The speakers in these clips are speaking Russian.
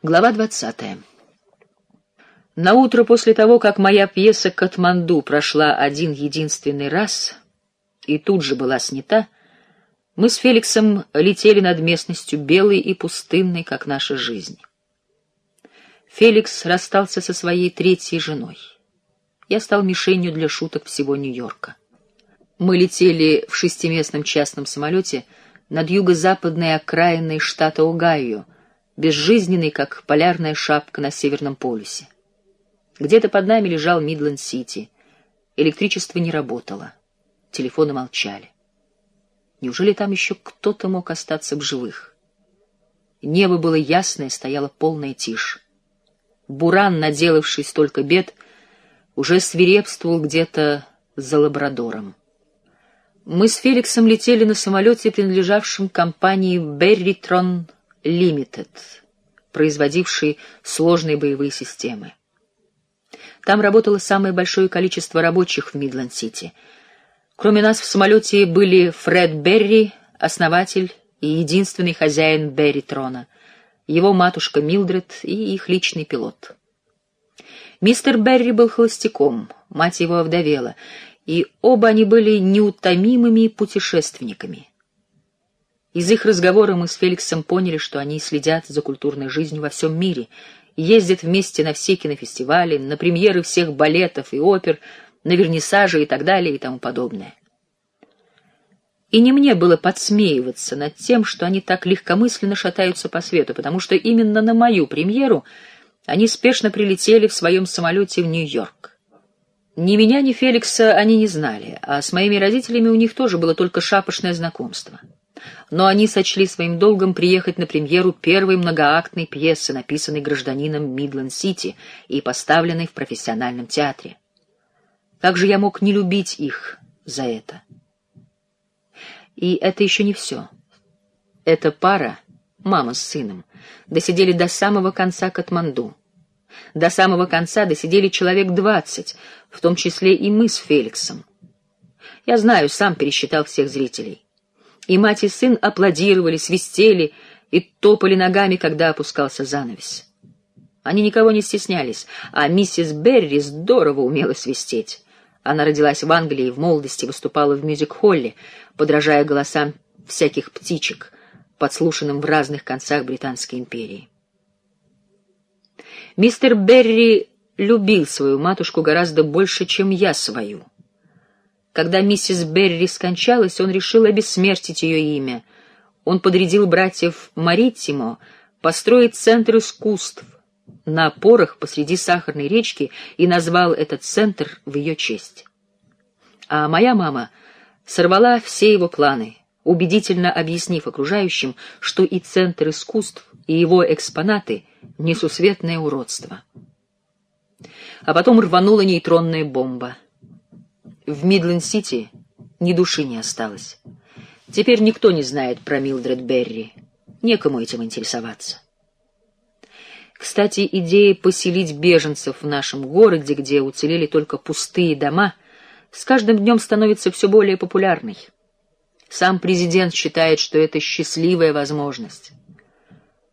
Глава двадцатая. На утро после того, как моя пьеса «Катманду» прошла один единственный раз и тут же была снята, мы с Феликсом летели над местностью белой и пустынной, как наша жизнь. Феликс расстался со своей третьей женой. Я стал мишенью для шуток всего Нью-Йорка. Мы летели в шестиместном частном самолете над юго-западной окраиной штата Огайо — безжизненный, как полярная шапка на Северном полюсе. Где-то под нами лежал Мидленд-Сити. Электричество не работало. Телефоны молчали. Неужели там еще кто-то мог остаться в живых? Небо было ясное, стояла полная тишь. Буран, наделавший столько бед, уже свирепствовал где-то за Лабрадором. Мы с Феликсом летели на самолете, принадлежавшем компании «Берритрон Limited, производивший сложные боевые системы. Там работало самое большое количество рабочих в Мидленд-Сити. Кроме нас в самолете были Фред Берри, основатель и единственный хозяин Берри-трона, его матушка Милдред и их личный пилот. Мистер Берри был холостяком, мать его овдовела, и оба они были неутомимыми путешественниками. Из их разговора мы с Феликсом поняли, что они следят за культурной жизнью во всем мире, ездят вместе на все кинофестивали, на премьеры всех балетов и опер, на вернисажи и так далее и тому подобное. И не мне было подсмеиваться над тем, что они так легкомысленно шатаются по свету, потому что именно на мою премьеру они спешно прилетели в своем самолете в Нью-Йорк. Ни меня, ни Феликса они не знали, а с моими родителями у них тоже было только шапошное знакомство но они сочли своим долгом приехать на премьеру первой многоактной пьесы, написанной гражданином Мидленд-Сити и поставленной в профессиональном театре. Как же я мог не любить их за это? И это еще не все. Эта пара, мама с сыном, досидели до самого конца Катманду. До самого конца досидели человек двадцать, в том числе и мы с Феликсом. Я знаю, сам пересчитал всех зрителей. И мать и сын аплодировали, свистели и топали ногами, когда опускался занавес. Они никого не стеснялись, а миссис Берри здорово умела свистеть. Она родилась в Англии и в молодости выступала в мюзик-холле, подражая голосам всяких птичек, подслушанным в разных концах Британской империи. Мистер Берри любил свою матушку гораздо больше, чем я свою. Когда миссис Берри скончалась, он решил обессмертить ее имя. Он подрядил братьев Маритимо построить центр искусств на опорах посреди Сахарной речки и назвал этот центр в ее честь. А моя мама сорвала все его планы, убедительно объяснив окружающим, что и центр искусств, и его экспонаты — несусветное уродство. А потом рванула нейтронная бомба — в Мидленд-Сити ни души не осталось. Теперь никто не знает про Милдред Берри. Некому этим интересоваться. Кстати, идея поселить беженцев в нашем городе, где уцелели только пустые дома, с каждым днем становится все более популярной. Сам президент считает, что это счастливая возможность.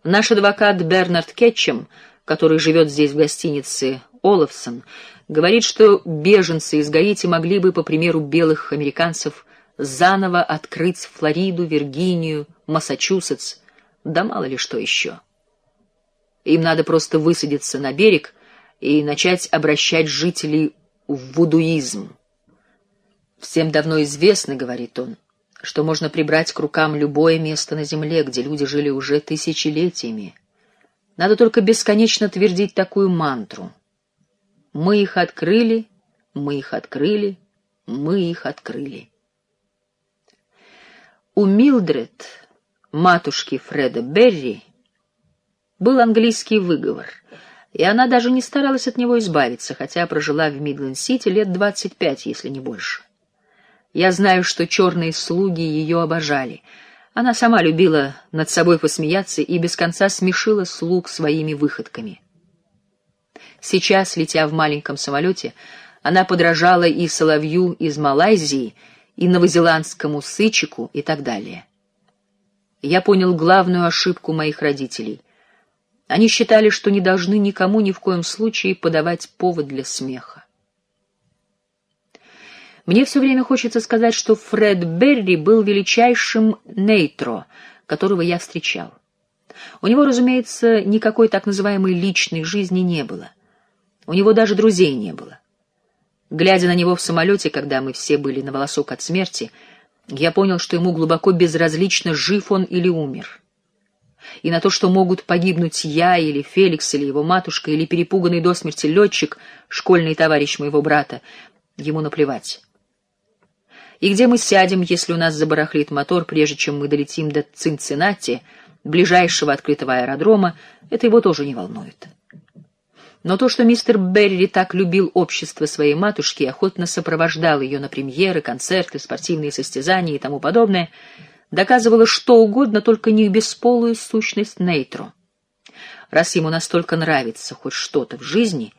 Наш адвокат Бернард Кетчем, который живет здесь в гостинице Олафсон, говорит, что беженцы из Гаити могли бы, по примеру белых американцев, заново открыть Флориду, Виргинию, Массачусетс, да мало ли что еще. Им надо просто высадиться на берег и начать обращать жителей в вудуизм. Всем давно известно, говорит он, что можно прибрать к рукам любое место на земле, где люди жили уже тысячелетиями. Надо только бесконечно твердить такую мантру — мы их открыли, мы их открыли, мы их открыли. У Милдред, матушки Фреда Берри, был английский выговор, и она даже не старалась от него избавиться, хотя прожила в Мидленд-Сити лет двадцать пять, если не больше. Я знаю, что черные слуги ее обожали. Она сама любила над собой посмеяться и без конца смешила слуг своими выходками. Сейчас, летя в маленьком самолете, она подражала и соловью из Малайзии, и новозеландскому сычику и так далее. Я понял главную ошибку моих родителей. Они считали, что не должны никому ни в коем случае подавать повод для смеха. Мне все время хочется сказать, что Фред Берри был величайшим нейтро, которого я встречал. У него, разумеется, никакой так называемой личной жизни не было. У него даже друзей не было. Глядя на него в самолете, когда мы все были на волосок от смерти, я понял, что ему глубоко безразлично, жив он или умер. И на то, что могут погибнуть я или Феликс, или его матушка, или перепуганный до смерти летчик, школьный товарищ моего брата, ему наплевать. И где мы сядем, если у нас забарахлит мотор, прежде чем мы долетим до Цинциннати, ближайшего открытого аэродрома, это его тоже не волнует. Но то, что мистер Берри так любил общество своей матушки и охотно сопровождал ее на премьеры, концерты, спортивные состязания и тому подобное, доказывало что угодно, только не бесполую сущность Нейтро. Раз ему настолько нравится хоть что-то в жизни,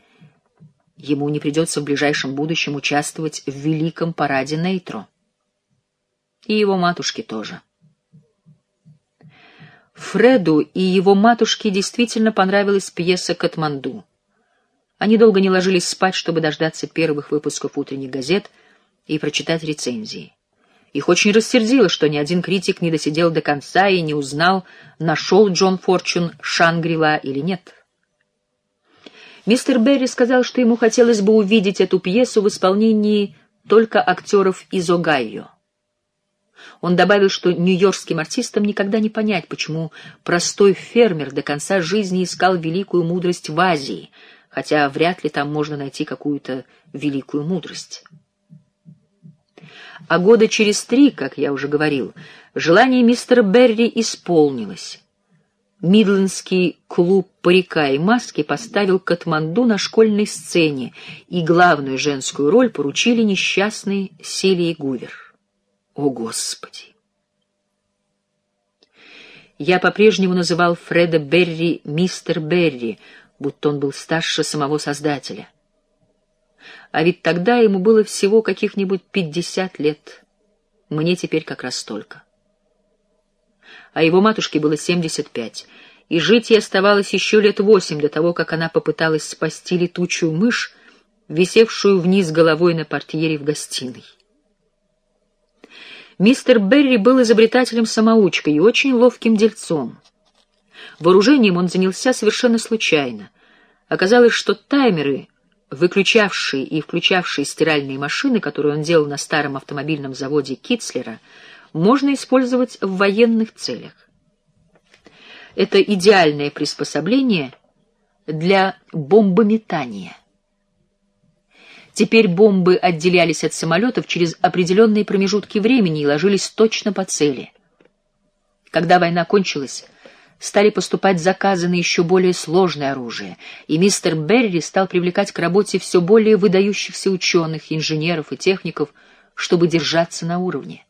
ему не придется в ближайшем будущем участвовать в великом параде Нейтро. И его матушке тоже. Фреду и его матушке действительно понравилась пьеса «Катманду». Они долго не ложились спать, чтобы дождаться первых выпусков утренних газет и прочитать рецензии. Их очень рассердило, что ни один критик не досидел до конца и не узнал, нашел Джон Форчун Шангрила или нет. Мистер Берри сказал, что ему хотелось бы увидеть эту пьесу в исполнении только актеров из Огайо. Он добавил, что нью-йоркским артистам никогда не понять, почему простой фермер до конца жизни искал великую мудрость в Азии — хотя вряд ли там можно найти какую-то великую мудрость. А года через три, как я уже говорил, желание мистера Берри исполнилось. Мидлендский клуб парика и маски поставил Катманду на школьной сцене, и главную женскую роль поручили несчастной Селии Гувер. О, Господи! Я по-прежнему называл Фреда Берри мистер Берри, будто он был старше самого Создателя. А ведь тогда ему было всего каких-нибудь пятьдесят лет. Мне теперь как раз столько. А его матушке было семьдесят пять, и жить ей оставалось еще лет восемь до того, как она попыталась спасти летучую мышь, висевшую вниз головой на портьере в гостиной. Мистер Берри был изобретателем-самоучкой и очень ловким дельцом. Вооружением он занялся совершенно случайно. Оказалось, что таймеры, выключавшие и включавшие стиральные машины, которые он делал на старом автомобильном заводе Китцлера, можно использовать в военных целях. Это идеальное приспособление для бомбометания. Теперь бомбы отделялись от самолетов через определенные промежутки времени и ложились точно по цели. Когда война кончилась, стали поступать заказы на еще более сложное оружие, и мистер Берри стал привлекать к работе все более выдающихся ученых, инженеров и техников, чтобы держаться на уровне.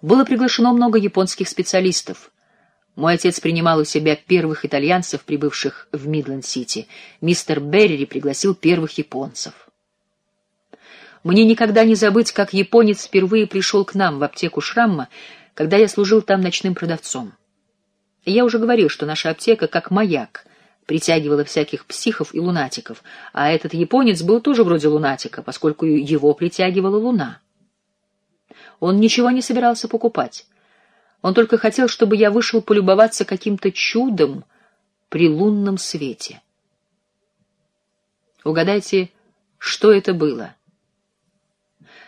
Было приглашено много японских специалистов. Мой отец принимал у себя первых итальянцев, прибывших в Мидленд-Сити. Мистер Берри пригласил первых японцев. Мне никогда не забыть, как японец впервые пришел к нам в аптеку Шрамма, когда я служил там ночным продавцом. Я уже говорил, что наша аптека как маяк притягивала всяких психов и лунатиков, а этот японец был тоже вроде лунатика, поскольку его притягивала луна. Он ничего не собирался покупать. Он только хотел, чтобы я вышел полюбоваться каким-то чудом при лунном свете. Угадайте, что это было?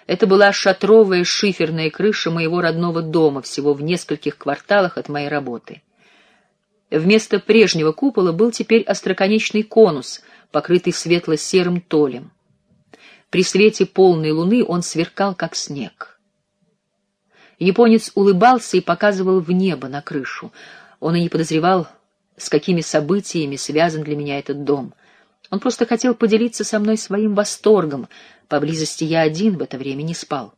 Это была шатровая шиферная крыша моего родного дома, всего в нескольких кварталах от моей работы. Вместо прежнего купола был теперь остроконечный конус, покрытый светло-серым толем. При свете полной луны он сверкал, как снег. Японец улыбался и показывал в небо на крышу. Он и не подозревал, с какими событиями связан для меня этот дом. Он просто хотел поделиться со мной своим восторгом. Поблизости я один в это время не спал.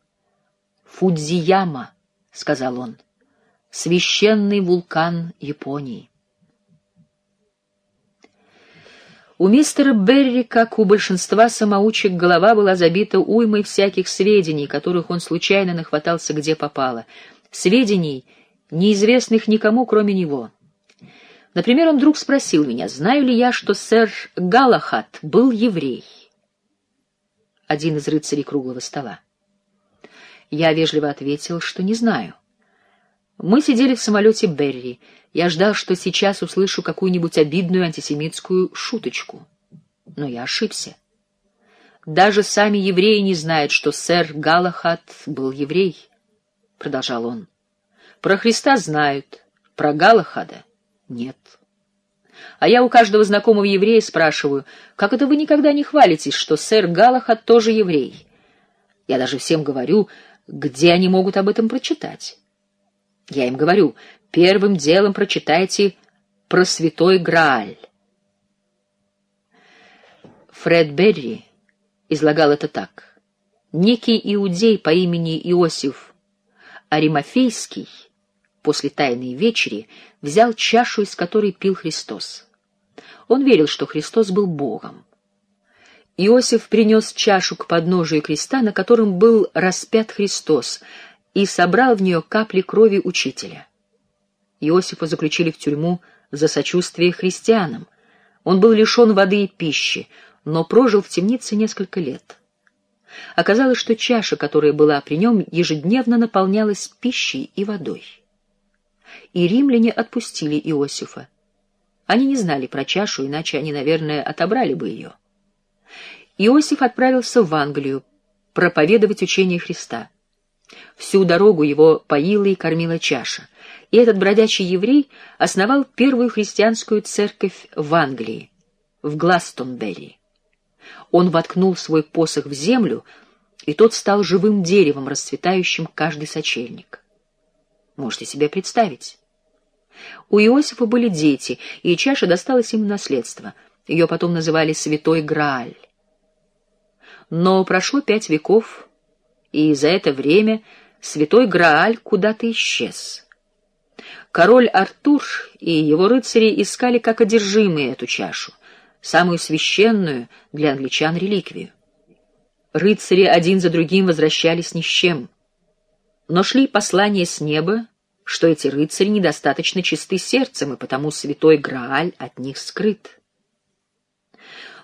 «Фудзияма», — сказал он, — «священный вулкан Японии». У мистера Берри, как у большинства самоучек, голова была забита уймой всяких сведений, которых он случайно нахватался где попало. Сведений, неизвестных никому, кроме него. Например, он вдруг спросил меня, знаю ли я, что сэр Галахат был еврей. Один из рыцарей круглого стола. Я вежливо ответил, что не знаю. Мы сидели в самолете Берри. Я ждал, что сейчас услышу какую-нибудь обидную антисемитскую шуточку. Но я ошибся. Даже сами евреи не знают, что сэр Галахат был еврей, — продолжал он. Про Христа знают, про Галахада — нет. А я у каждого знакомого еврея спрашиваю, как это вы никогда не хвалитесь, что сэр Галахад тоже еврей? Я даже всем говорю, где они могут об этом прочитать. Я им говорю, первым делом прочитайте про святой Грааль. Фред Берри излагал это так. Некий иудей по имени Иосиф Аримафейский после Тайной вечери взял чашу, из которой пил Христос. Он верил, что Христос был Богом. Иосиф принес чашу к подножию креста, на котором был распят Христос, и собрал в нее капли крови учителя. Иосифа заключили в тюрьму за сочувствие христианам. Он был лишен воды и пищи, но прожил в темнице несколько лет. Оказалось, что чаша, которая была при нем, ежедневно наполнялась пищей и водой. И римляне отпустили Иосифа. Они не знали про чашу, иначе они, наверное, отобрали бы ее. Иосиф отправился в Англию проповедовать учение Христа. Всю дорогу его поила и кормила чаша, и этот бродячий еврей основал первую христианскую церковь в Англии, в Гластонберри. Он воткнул свой посох в землю, и тот стал живым деревом, расцветающим каждый сочельник. Можете себе представить? У Иосифа были дети, и чаша досталась им в наследство. Ее потом называли «Святой Грааль». Но прошло пять веков, и за это время святой Грааль куда-то исчез. Король Артур и его рыцари искали как одержимые эту чашу, самую священную для англичан реликвию. Рыцари один за другим возвращались ни с чем. Но шли послания с неба, что эти рыцари недостаточно чисты сердцем, и потому святой Грааль от них скрыт.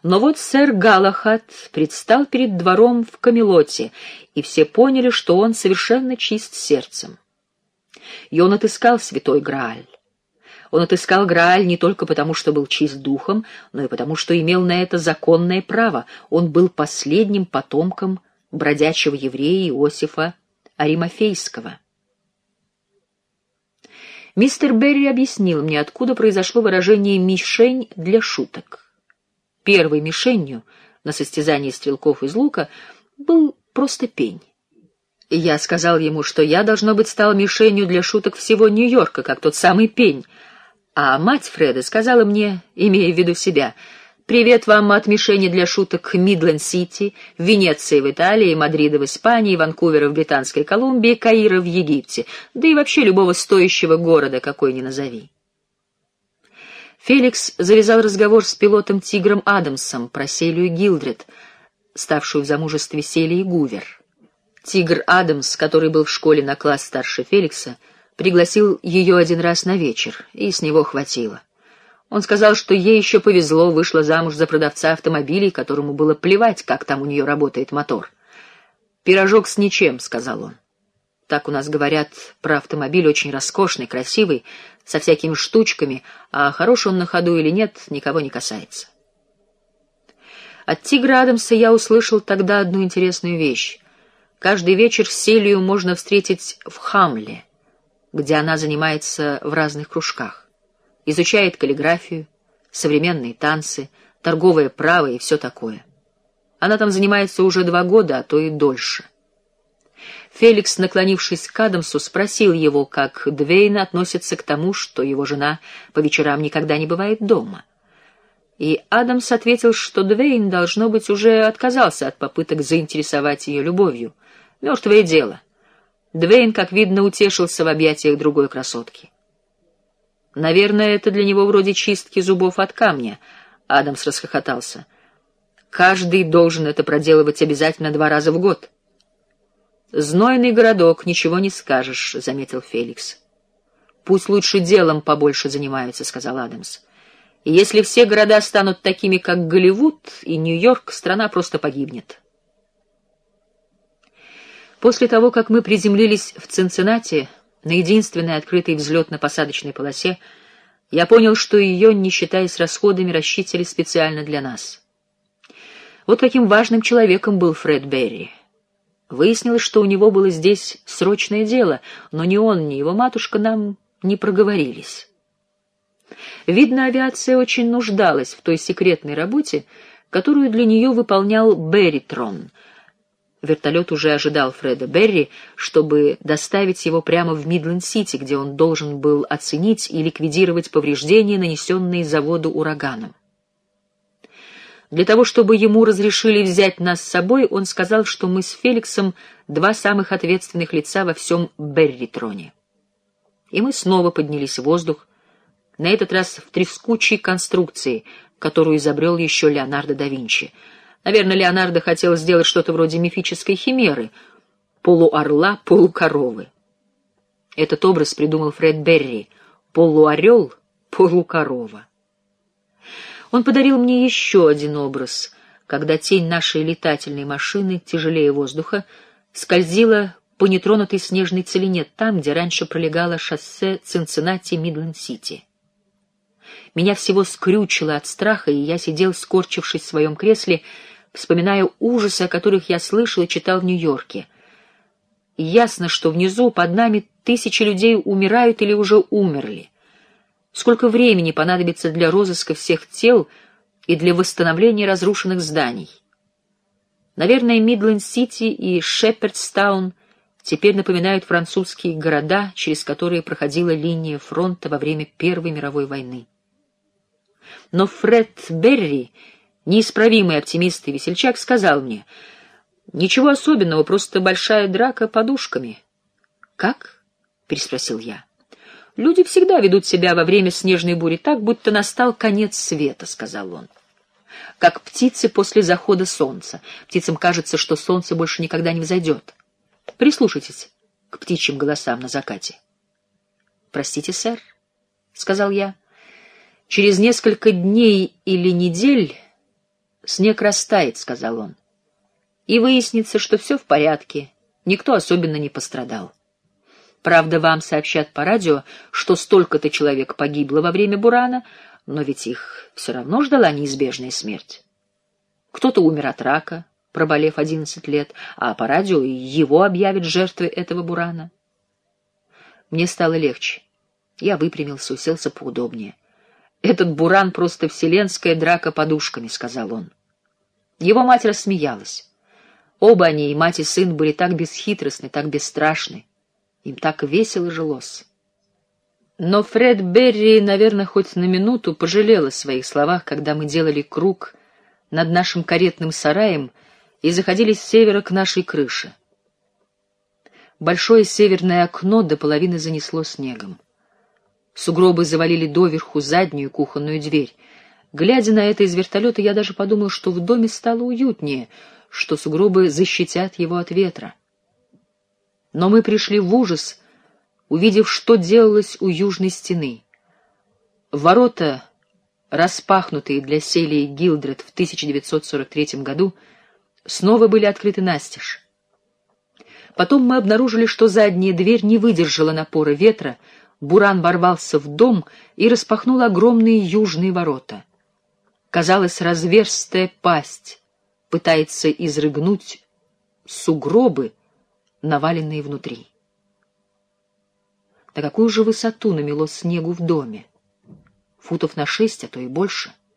Но вот сэр Галахад предстал перед двором в Камелоте, и все поняли, что он совершенно чист сердцем. И он отыскал святой Грааль. Он отыскал Грааль не только потому, что был чист духом, но и потому, что имел на это законное право. Он был последним потомком бродячего еврея Иосифа Аримафейского. Мистер Берри объяснил мне, откуда произошло выражение «мишень» для шуток. Первой мишенью на состязании стрелков из лука был просто пень. Я сказал ему, что я, должно быть, стал мишенью для шуток всего Нью-Йорка, как тот самый пень. А мать Фреда сказала мне, имея в виду себя, «Привет вам от мишени для шуток Мидленд-Сити, Венеции в Италии, Мадрида в Испании, Ванкувера в Британской Колумбии, Каира в Египте, да и вообще любого стоящего города, какой ни назови». Феликс завязал разговор с пилотом Тигром Адамсом про Селию Гилдред, ставшую в замужестве Селии Гувер. Тигр Адамс, который был в школе на класс старше Феликса, пригласил ее один раз на вечер, и с него хватило. Он сказал, что ей еще повезло, вышла замуж за продавца автомобилей, которому было плевать, как там у нее работает мотор. «Пирожок с ничем», — сказал он. Так у нас говорят про автомобиль очень роскошный, красивый, со всякими штучками, а хороший он на ходу или нет, никого не касается. От Тигра Адамса я услышал тогда одну интересную вещь. Каждый вечер Селию можно встретить в Хамле, где она занимается в разных кружках. Изучает каллиграфию, современные танцы, торговое право и все такое. Она там занимается уже два года, а то и дольше. Феликс, наклонившись к Адамсу, спросил его, как Двейн относится к тому, что его жена по вечерам никогда не бывает дома. И Адамс ответил, что Двейн, должно быть, уже отказался от попыток заинтересовать ее любовью. Мертвое дело. Двейн, как видно, утешился в объятиях другой красотки. Наверное, это для него вроде чистки зубов от камня. Адамс расхохотался. Каждый должен это проделывать обязательно два раза в год. Знойный городок, ничего не скажешь, заметил Феликс. Пусть лучше делом побольше занимаются, — сказал Адамс. Если все города станут такими, как Голливуд и Нью-Йорк, страна просто погибнет. После того, как мы приземлились в Цинциннати, на единственной открытой взлетно-посадочной полосе, я понял, что ее, не считаясь расходами, рассчитали специально для нас. Вот каким важным человеком был Фред Берри. Выяснилось, что у него было здесь срочное дело, но ни он, ни его матушка нам не проговорились. Видно, авиация очень нуждалась в той секретной работе, которую для нее выполнял Берритрон — Вертолет уже ожидал Фреда Берри, чтобы доставить его прямо в Мидленд-Сити, где он должен был оценить и ликвидировать повреждения, нанесенные заводу ураганом. Для того, чтобы ему разрешили взять нас с собой, он сказал, что мы с Феликсом два самых ответственных лица во всем Берритроне. И мы снова поднялись в воздух, на этот раз в трескучей конструкции, которую изобрел еще Леонардо да Винчи — Наверное, Леонардо хотел сделать что-то вроде мифической химеры — полуорла, полукоровы. Этот образ придумал Фред Берри — полуорел, полукорова. Он подарил мне еще один образ, когда тень нашей летательной машины, тяжелее воздуха, скользила по нетронутой снежной целине там, где раньше пролегало шоссе Цинциннати-Мидленд-Сити. Меня всего скрючило от страха, и я сидел, скорчившись в своем кресле, вспоминая ужасы, о которых я слышал и читал в Нью-Йорке. Ясно, что внизу под нами тысячи людей умирают или уже умерли. Сколько времени понадобится для розыска всех тел и для восстановления разрушенных зданий? Наверное, Мидленд-Сити и Шепердстаун теперь напоминают французские города, через которые проходила линия фронта во время Первой мировой войны. Но Фред Берри неисправимый оптимист и весельчак, сказал мне, «Ничего особенного, просто большая драка подушками». «Как?» — переспросил я. «Люди всегда ведут себя во время снежной бури так, будто настал конец света», — сказал он. «Как птицы после захода солнца. Птицам кажется, что солнце больше никогда не взойдет. Прислушайтесь к птичьим голосам на закате». «Простите, сэр», — сказал я. «Через несколько дней или недель...» «Снег растает», — сказал он. «И выяснится, что все в порядке, никто особенно не пострадал. Правда, вам сообщат по радио, что столько-то человек погибло во время бурана, но ведь их все равно ждала неизбежная смерть. Кто-то умер от рака, проболев одиннадцать лет, а по радио его объявят жертвой этого бурана. Мне стало легче. Я выпрямился, уселся поудобнее. «Этот буран — просто вселенская драка подушками», — сказал он. Его мать рассмеялась. Оба они, и мать, и сын, были так бесхитростны, так бесстрашны. Им так весело жилось. Но Фред Берри, наверное, хоть на минуту пожалел о своих словах, когда мы делали круг над нашим каретным сараем и заходили с севера к нашей крыше. Большое северное окно до половины занесло снегом. Сугробы завалили доверху заднюю кухонную дверь — Глядя на это из вертолета, я даже подумал, что в доме стало уютнее, что сугробы защитят его от ветра. Но мы пришли в ужас, увидев, что делалось у южной стены. Ворота, распахнутые для Селии Гилдред в 1943 году, снова были открыты настежь. Потом мы обнаружили, что задняя дверь не выдержала напора ветра, Буран ворвался в дом и распахнул огромные южные ворота. Казалось, разверстая пасть пытается изрыгнуть сугробы, наваленные внутри. На какую же высоту намело снегу в доме? Футов на шесть, а то и больше —